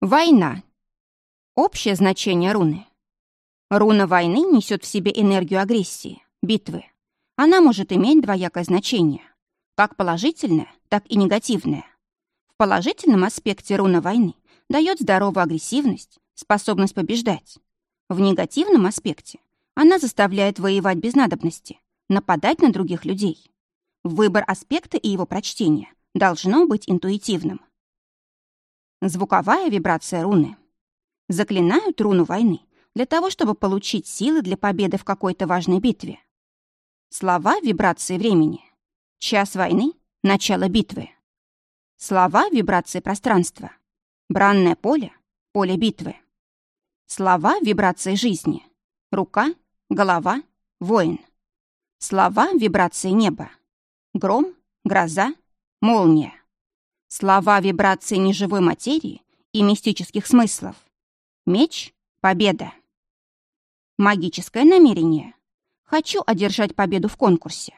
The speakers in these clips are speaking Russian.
Война. Общее значение руны. Руна войны несет в себе энергию агрессии, битвы. Она может иметь двоякое значение, как положительное, так и негативное. В положительном аспекте руна войны дает здоровую агрессивность, способность побеждать. В негативном аспекте она заставляет воевать без надобности, нападать на других людей. Выбор аспекта и его прочтение должно быть интуитивным. Звуковая вибрация руны. Заклинают руну войны для того, чтобы получить силы для победы в какой-то важной битве. Слова вибрации времени. Час войны — начало битвы. Слова вибрации пространства. Бранное поле — поле битвы. Слова вибрации жизни. Рука, голова, воин. Слова вибрации неба. Гром, гроза, молния. Слова вибрации неживой материи и мистических смыслов. Меч — победа. Магическое намерение. Хочу одержать победу в конкурсе.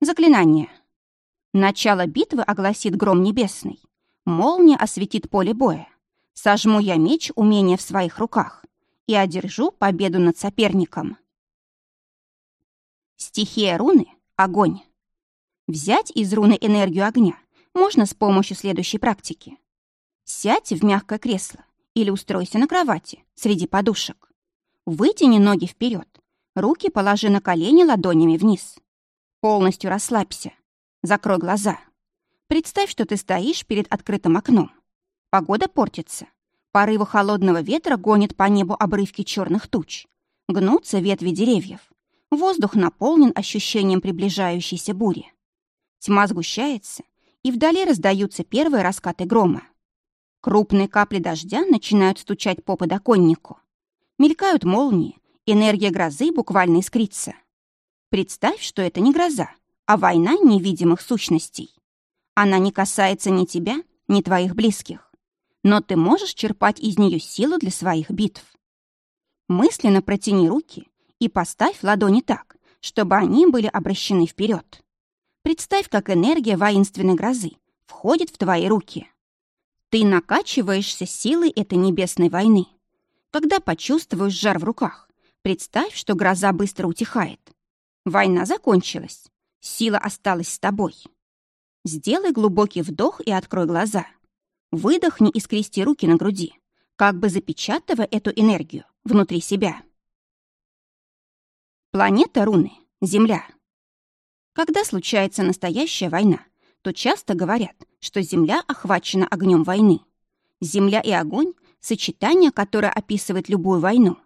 Заклинание. Начало битвы огласит гром небесный. Молния осветит поле боя. Сожму я меч умения в своих руках и одержу победу над соперником. Стихия руны — огонь. Взять из руны энергию огня можно с помощью следующей практики. Сядьте в мягкое кресло или устройся на кровати среди подушек. Вытяни ноги вперед, руки положи на колени ладонями вниз. Полностью расслабься, закрой глаза. Представь, что ты стоишь перед открытым окном. Погода портится. Порывы холодного ветра гонят по небу обрывки черных туч. Гнутся ветви деревьев. Воздух наполнен ощущением приближающейся бури. Тьма сгущается, и вдали раздаются первые раскаты грома. Крупные капли дождя начинают стучать по подоконнику. Мелькают молнии, энергия грозы буквально искрится. Представь, что это не гроза, а война невидимых сущностей. Она не касается ни тебя, ни твоих близких. Но ты можешь черпать из нее силу для своих битв. Мысленно протяни руки и поставь ладони так, чтобы они были обращены вперед. Представь, как энергия воинственной грозы входит в твои руки. Ты накачиваешься силой этой небесной войны. Когда почувствуешь жар в руках, представь, что гроза быстро утихает. Война закончилась. Сила осталась с тобой. Сделай глубокий вдох и открой глаза. Выдохни и скрести руки на груди, как бы запечатывая эту энергию внутри себя. Планета руны — Земля — когда случается настоящая война, то часто говорят, что Земля охвачена огнем войны. Земля и огонь — сочетание, которое описывает любую войну.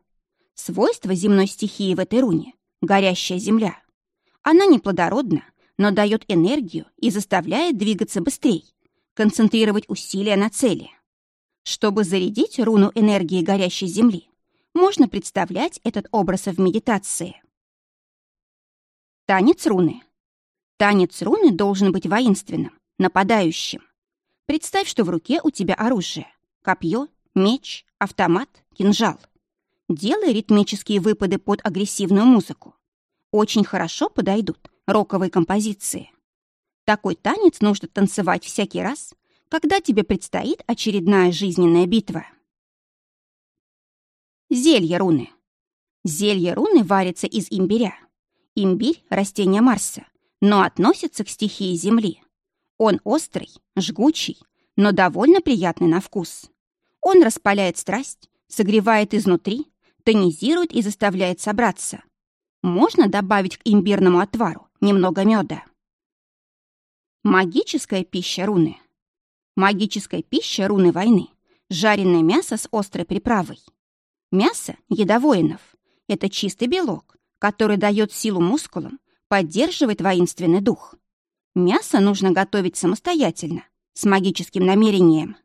Свойство земной стихии в этой руне — горящая земля. Она неплодородна, но дает энергию и заставляет двигаться быстрее, концентрировать усилия на цели. Чтобы зарядить руну энергии горящей земли, можно представлять этот образ в медитации. Танец руны — Танец руны должен быть воинственным, нападающим. Представь, что в руке у тебя оружие. Копье, меч, автомат, кинжал. Делай ритмические выпады под агрессивную музыку. Очень хорошо подойдут роковые композиции. Такой танец нужно танцевать всякий раз, когда тебе предстоит очередная жизненная битва. Зелье руны. Зелье руны варится из имбиря. Имбирь – растение Марса, но относится к стихии Земли. Он острый, жгучий, но довольно приятный на вкус. Он распаляет страсть, согревает изнутри, тонизирует и заставляет собраться. Можно добавить к имбирному отвару немного меда. Магическая пища руны. Магическая пища руны войны. Жареное мясо с острой приправой. Мясо – еда воинов. Это чистый белок, который дает силу мускулам, поддерживает воинственный дух. Мясо нужно готовить самостоятельно, с магическим намерением.